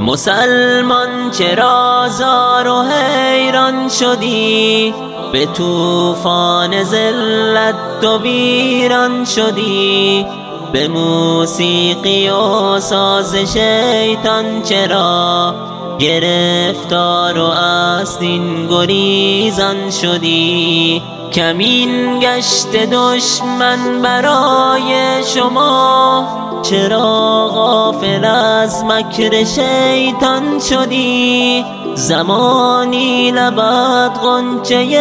مسلمان چرا زار و حیران شدی به توفان ذلت تو ویران شدی به موسیقی و ساز شیطان چرا گرفتار و از گریزان شدی؟ کمین گشت دشمن برای شما. چرا غافل از مکر شیطان شدی؟ زمانی لبت غنچه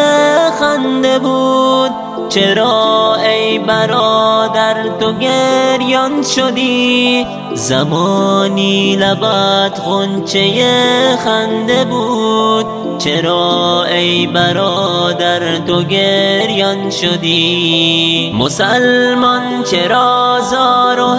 خنده بود. چرا ای برادر تو گریان شدی؟ زمانی لبت غنچه خنده بود. چرا ای برادر تو گریان شدی؟ مسلمان چرا زار و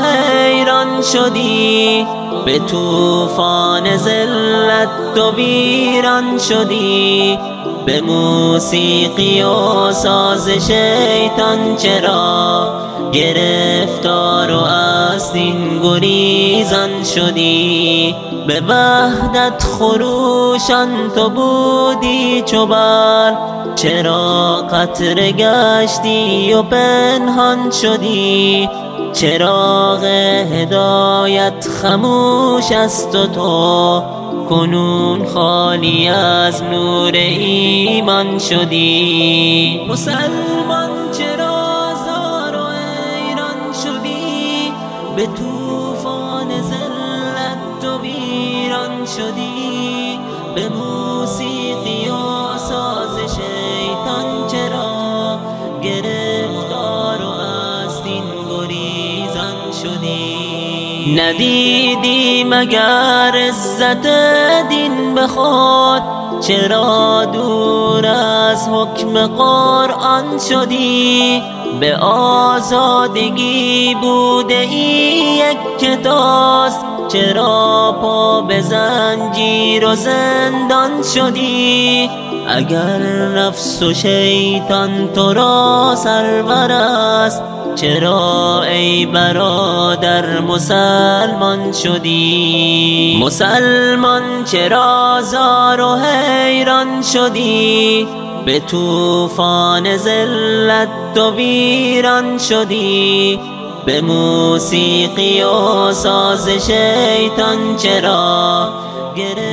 شدی به توفان ذلت تو ویران شدی به موسیقی و ساز شیطان چرا گرفتار و از دین گریزان شدی به وحدت خروشان تو بودی چوبر چرا قطر گشتی و پنهان شدی چراغ هدایت خموش است و تو کنون خالی از نور ایمان شدی. مسلمان چرا زار و ایران شدی. به توفان ذلت تو ویران شدی. به موسیقی ندیدی مگر عزت دین به خود چرا دور از حکم قرآن شدی؟ به آزادگی بوده ای یک کتاست چرا پا به زنجیر و زندان شدی؟ اگر نفس و شیطان تو را سرور است چرا ای برادر مسلمان شدی؟ مسلمان چرا زار و حیران شدی؟ به توفان ذلت تو ویران شدی؟ به موسیقی و ساز شیطان چرا گرفتار